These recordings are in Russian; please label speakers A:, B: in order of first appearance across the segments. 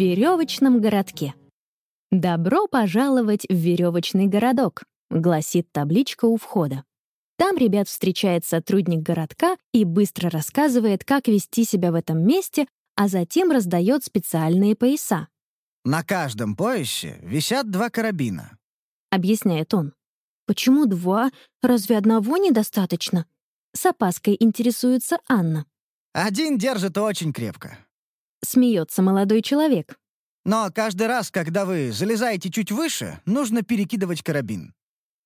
A: веревочном городке. «Добро пожаловать в веревочный городок», — гласит табличка у входа. Там ребят встречает сотрудник городка и быстро рассказывает, как вести себя в этом месте, а затем раздает специальные пояса.
B: «На каждом поясе висят два карабина», —
A: объясняет он. «Почему два? Разве одного недостаточно?» С опаской интересуется Анна.
B: «Один держит очень крепко», —
A: смеется молодой человек.
B: «Но каждый раз, когда вы залезаете чуть выше, нужно перекидывать карабин.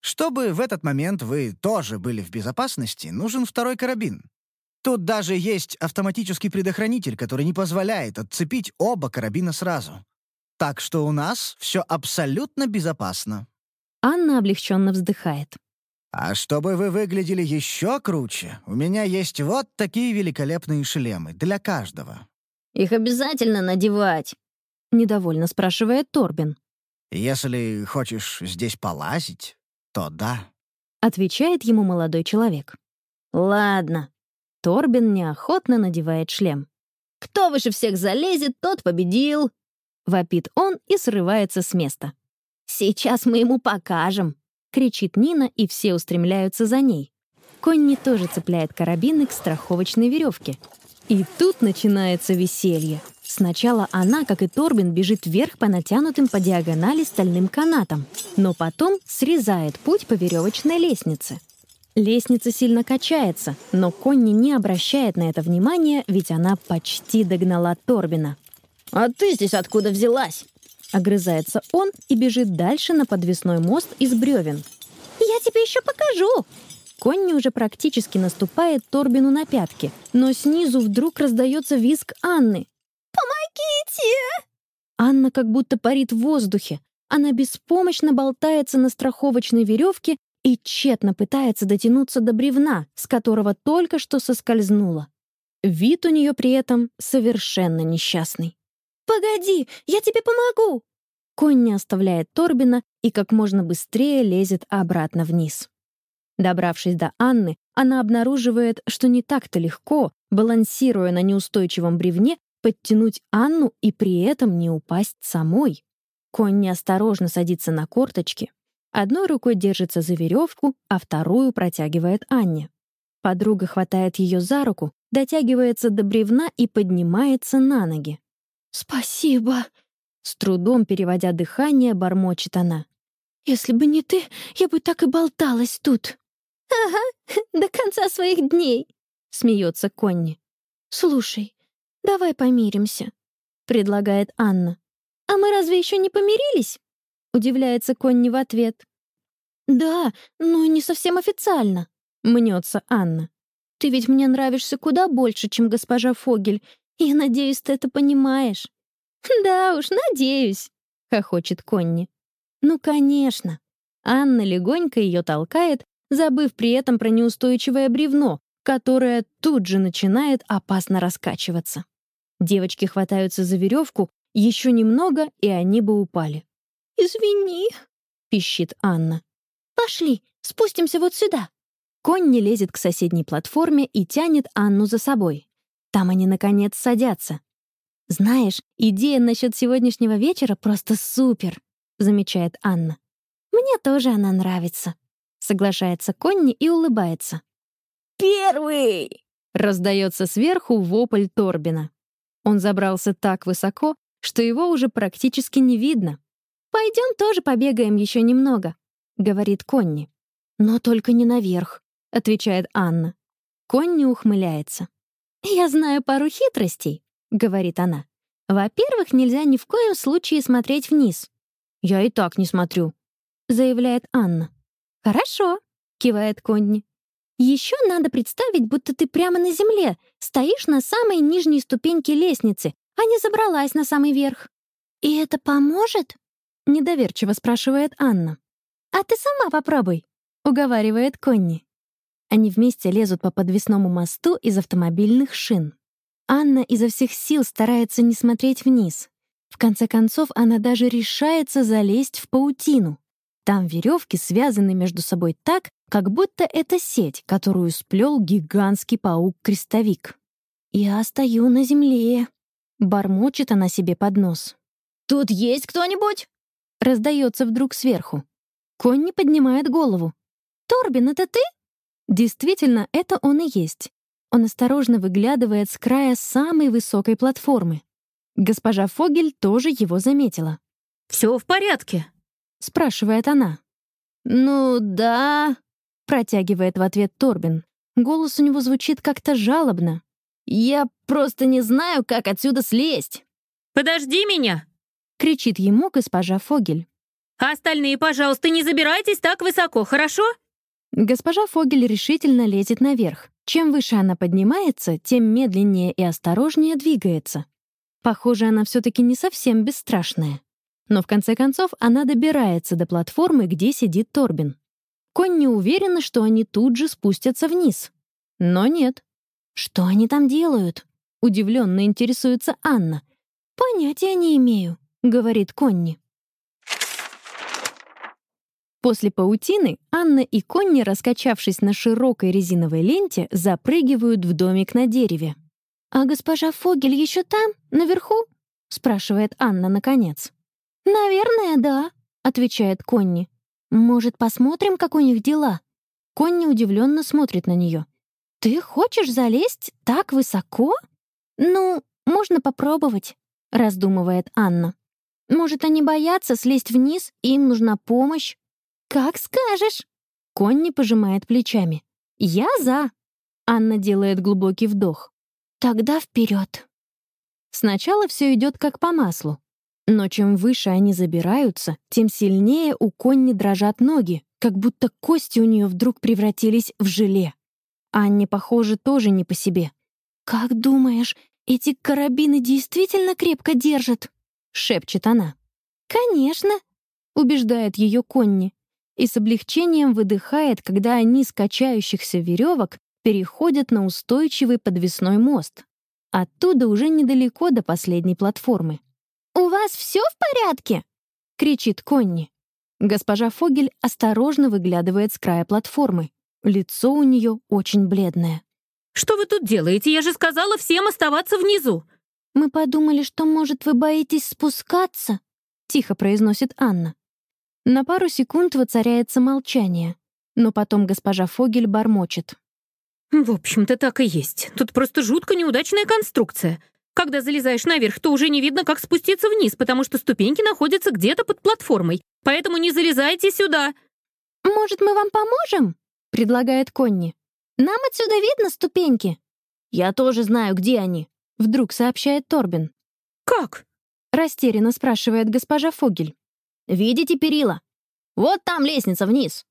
B: Чтобы в этот момент вы тоже были в безопасности, нужен второй карабин. Тут даже есть автоматический предохранитель, который не позволяет отцепить оба карабина сразу. Так что у нас все абсолютно безопасно».
A: Анна облегченно вздыхает.
B: А чтобы вы выглядели еще круче, у меня есть вот такие великолепные шлемы для каждого.
C: Их обязательно надевать?
A: Недовольно спрашивает Торбин.
B: Если хочешь здесь полазить, то да.
A: Отвечает ему молодой человек.
C: Ладно.
A: Торбин неохотно надевает шлем.
C: Кто выше всех залезет, тот победил.
A: Вопит он и срывается с места.
C: Сейчас мы ему покажем
A: кричит Нина, и все устремляются за ней. Конни тоже цепляет карабины к страховочной веревке. И тут начинается веселье. Сначала она, как и Торбин, бежит вверх по натянутым по диагонали стальным канатам, но потом срезает путь по веревочной лестнице. Лестница сильно качается, но Конни не обращает на это внимания, ведь она почти догнала Торбина.
C: «А ты здесь откуда взялась?»
A: Огрызается он и бежит дальше на подвесной мост из бревен.
D: «Я тебе еще покажу!»
A: Конни уже практически наступает Торбину на пятки, но снизу вдруг раздается визг Анны.
D: «Помогите!»
A: Анна как будто парит в воздухе. Она беспомощно болтается на страховочной веревке и тщетно пытается дотянуться до бревна, с которого только что соскользнула. Вид у нее при этом совершенно несчастный.
D: «Погоди, я тебе помогу!»
A: Конь не оставляет Торбина и как можно быстрее лезет обратно вниз. Добравшись до Анны, она обнаруживает, что не так-то легко, балансируя на неустойчивом бревне, подтянуть Анну и при этом не упасть самой. Конь неосторожно садится на корточки, одной рукой держится за веревку, а вторую протягивает Анне. Подруга хватает ее за руку, дотягивается до бревна и поднимается на ноги.
D: «Спасибо!»
A: С трудом переводя дыхание, бормочет она.
D: «Если бы не ты, я бы так и болталась тут».
A: «Ага, до конца своих дней», — смеется Конни.
D: «Слушай, давай помиримся», —
A: предлагает Анна.
D: «А мы разве еще не помирились?»
A: — удивляется Конни в ответ.
D: «Да, но не совсем официально», —
A: мнется Анна.
D: «Ты ведь мне нравишься куда больше, чем госпожа Фогель, я надеюсь, ты это понимаешь».
A: «Да уж, надеюсь», — хохочет Конни. «Ну, конечно». Анна легонько ее толкает, забыв при этом про неустойчивое бревно, которое тут же начинает опасно раскачиваться. Девочки хватаются за веревку, еще немного, и они бы упали.
D: «Извини», —
A: пищит Анна.
D: «Пошли, спустимся вот сюда».
A: Конни лезет к соседней платформе и тянет Анну за собой. Там они, наконец, садятся. «Знаешь, идея насчет сегодняшнего вечера просто супер», — замечает Анна.
D: «Мне тоже она нравится», —
A: соглашается Конни и улыбается.
C: «Первый!»
A: — раздается сверху вопль Торбина. Он забрался так высоко, что его уже практически не видно.
D: «Пойдем тоже побегаем еще немного», —
A: говорит Конни. «Но только не наверх», — отвечает Анна. Конни ухмыляется.
D: «Я знаю пару хитростей», — говорит она. «Во-первых, нельзя ни в коем случае смотреть вниз».
A: «Я и так не смотрю», — заявляет Анна.
D: «Хорошо», — кивает Конни. «Еще надо представить, будто ты прямо на земле, стоишь на самой нижней ступеньке лестницы, а не забралась на самый верх». «И это поможет?»
A: — недоверчиво спрашивает Анна.
D: «А ты сама попробуй», —
A: уговаривает Конни. Они вместе лезут по подвесному мосту из автомобильных шин. Анна изо всех сил старается не смотреть вниз. В конце концов, она даже решается залезть в паутину. Там веревки связаны между собой так, как будто это сеть, которую сплел гигантский паук-крестовик.
D: «Я стою на земле», —
A: бормочет она себе под нос.
C: Тут есть кто-нибудь?»
A: Раздается вдруг сверху. Конни поднимает голову. «Торбин, это ты?» Действительно, это он и есть. Он осторожно выглядывает с края самой высокой платформы. Госпожа Фогель тоже его заметила.
E: «Все в порядке?»
A: — спрашивает она.
C: «Ну да», —
A: протягивает в ответ Торбин. Голос у него звучит как-то жалобно.
C: «Я просто не знаю, как отсюда слезть».
E: «Подожди меня!»
A: — кричит ему госпожа Фогель.
E: «А остальные, пожалуйста, не забирайтесь так высоко, хорошо?»
A: Госпожа Фогель решительно лезет наверх. Чем выше она поднимается, тем медленнее и осторожнее двигается. Похоже, она все-таки не совсем бесстрашная. Но в конце концов она добирается до платформы, где сидит Торбин. Конь не уверена, что они тут же спустятся вниз. Но нет. «Что они там делают?» — удивленно интересуется Анна. «Понятия не имею», — говорит Конни. После паутины Анна и Конни, раскачавшись на широкой резиновой ленте, запрыгивают в домик на дереве. «А госпожа Фогель еще там, наверху?» — спрашивает Анна наконец. «Наверное, да», — отвечает Конни. «Может, посмотрим, как у них дела?» Конни удивленно смотрит на нее. «Ты хочешь залезть так высоко?» «Ну, можно попробовать», — раздумывает Анна. «Может, они боятся слезть вниз, и им нужна помощь?» «Как скажешь!» Конни пожимает плечами. «Я за!» Анна делает глубокий вдох. «Тогда вперед!» Сначала все идет как по маслу. Но чем выше они забираются, тем сильнее у Конни дрожат ноги, как будто кости у нее вдруг превратились в желе. Анне, похоже, тоже не по себе. «Как думаешь, эти карабины действительно крепко держат?» — шепчет она. «Конечно», — убеждает ее Конни и с облегчением выдыхает, когда они с качающихся веревок переходят на устойчивый подвесной мост. Оттуда уже недалеко до последней платформы. «У вас все в порядке?» — кричит Конни. Госпожа Фогель осторожно выглядывает с края платформы. Лицо у нее очень бледное.
E: «Что вы тут делаете? Я же сказала всем оставаться внизу!»
A: «Мы подумали, что, может, вы боитесь спускаться?» — тихо произносит Анна. На пару секунд воцаряется молчание, но потом госпожа Фогель бормочет.
E: «В общем-то, так и есть. Тут просто жутко неудачная конструкция. Когда залезаешь наверх, то уже не видно, как спуститься вниз, потому что ступеньки находятся где-то под платформой. Поэтому не залезайте сюда!»
A: «Может, мы вам поможем?» — предлагает Конни. «Нам отсюда видно ступеньки».
C: «Я тоже знаю, где они», —
A: вдруг сообщает Торбин.
E: «Как?»
A: — растерянно спрашивает госпожа Фогель.
C: Видите перила? Вот там лестница вниз».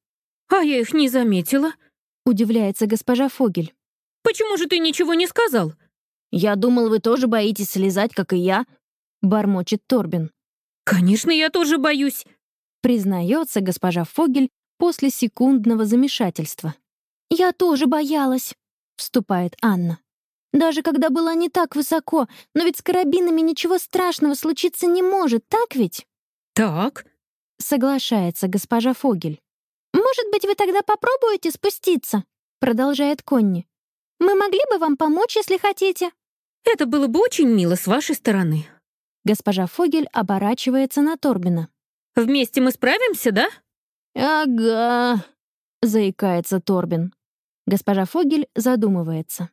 E: «А я их не заметила», —
A: удивляется госпожа Фогель.
E: «Почему же ты ничего не сказал?»
C: «Я думал, вы тоже боитесь слезать, как и я», —
A: бормочет Торбин.
E: «Конечно, я тоже боюсь», —
A: признается госпожа Фогель после секундного замешательства. «Я тоже боялась», — вступает Анна. «Даже когда была не так высоко, но ведь с карабинами ничего страшного случиться не может, так ведь?»
E: «Так», —
A: соглашается госпожа Фогель. «Может быть, вы тогда попробуете спуститься?» — продолжает Конни. «Мы могли бы вам помочь, если хотите».
E: «Это было бы очень мило с вашей стороны».
A: Госпожа Фогель оборачивается на Торбина.
E: «Вместе мы справимся, да?»
C: «Ага», —
A: заикается Торбин. Госпожа Фогель задумывается.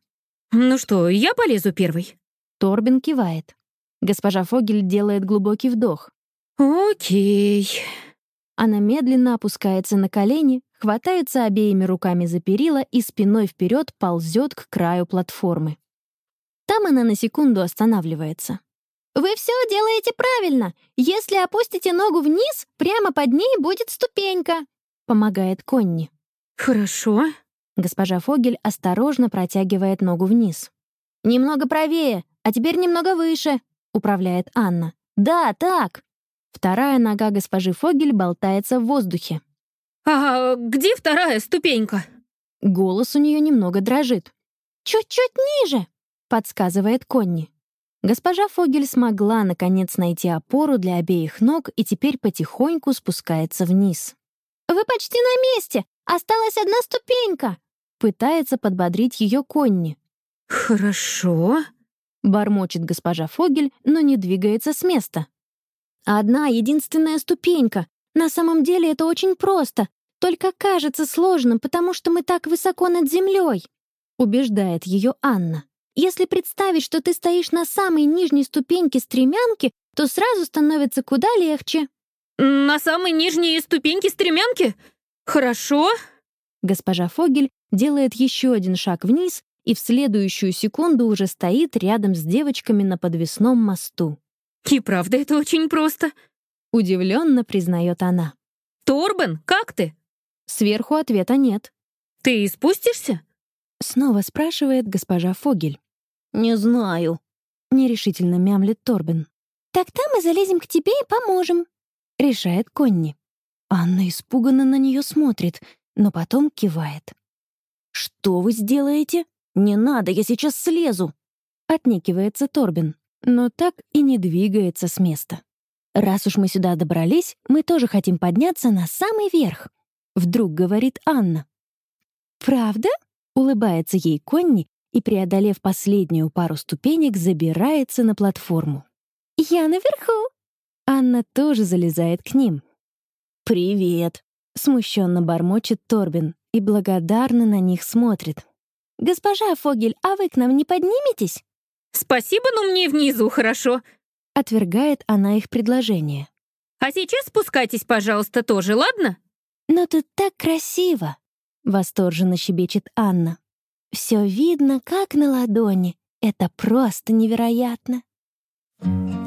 E: «Ну что, я полезу первый?»
A: Торбин кивает. Госпожа Фогель делает глубокий вдох.
E: «Окей».
A: Она медленно опускается на колени, хватается обеими руками за перила и спиной вперед ползет к краю платформы. Там она на секунду останавливается. «Вы все делаете правильно. Если опустите ногу вниз, прямо под ней будет ступенька», — помогает Конни.
E: «Хорошо».
A: Госпожа Фогель осторожно протягивает ногу вниз. «Немного правее, а теперь немного выше», — управляет Анна. «Да, так». Вторая нога госпожи Фогель болтается в воздухе.
E: «А где вторая ступенька?»
A: Голос у нее немного дрожит. «Чуть-чуть ниже», — подсказывает Конни. Госпожа Фогель смогла, наконец, найти опору для обеих ног и теперь потихоньку спускается вниз. «Вы почти на месте! Осталась одна ступенька!» Пытается подбодрить ее Конни.
E: «Хорошо», —
A: бормочет госпожа Фогель, но не двигается с места. Одна единственная ступенька. На самом деле это очень просто. Только кажется сложным, потому что мы так высоко над землей», — убеждает ее Анна. «Если представить, что ты стоишь на самой нижней ступеньке стремянки, то сразу становится куда легче».
E: «На самой нижней ступеньке стремянки? Хорошо».
A: Госпожа Фогель делает еще один шаг вниз и в следующую секунду уже стоит рядом с девочками на подвесном мосту.
E: «И правда, это очень просто», —
A: удивленно признает она.
E: «Торбен, как ты?»
A: Сверху ответа нет.
E: «Ты спустишься?»
A: Снова спрашивает госпожа Фогель.
C: «Не знаю», —
A: нерешительно мямлет Торбин.
D: «Тогда мы залезем к тебе и поможем», —
A: решает Конни. Анна испуганно на нее смотрит, но потом кивает.
C: «Что вы сделаете? Не надо, я сейчас слезу!»
A: Отнекивается Торбин, но так и не двигается с места. «Раз уж мы сюда добрались, мы тоже хотим подняться на самый верх», Вдруг говорит Анна.
D: «Правда?»
A: — улыбается ей Конни и, преодолев последнюю пару ступенек, забирается на платформу.
D: «Я наверху!»
A: Анна тоже залезает к ним.
C: «Привет!»
A: — смущенно бормочет Торбин и благодарно на них смотрит.
D: «Госпожа Фогель, а вы к нам не подниметесь?»
E: «Спасибо, но мне внизу хорошо», —
A: отвергает она их предложение.
E: «А сейчас спускайтесь, пожалуйста, тоже, ладно?»
D: «Но тут так красиво!» — восторженно щебечет Анна. «Все видно, как на ладони. Это просто невероятно!» Thank you.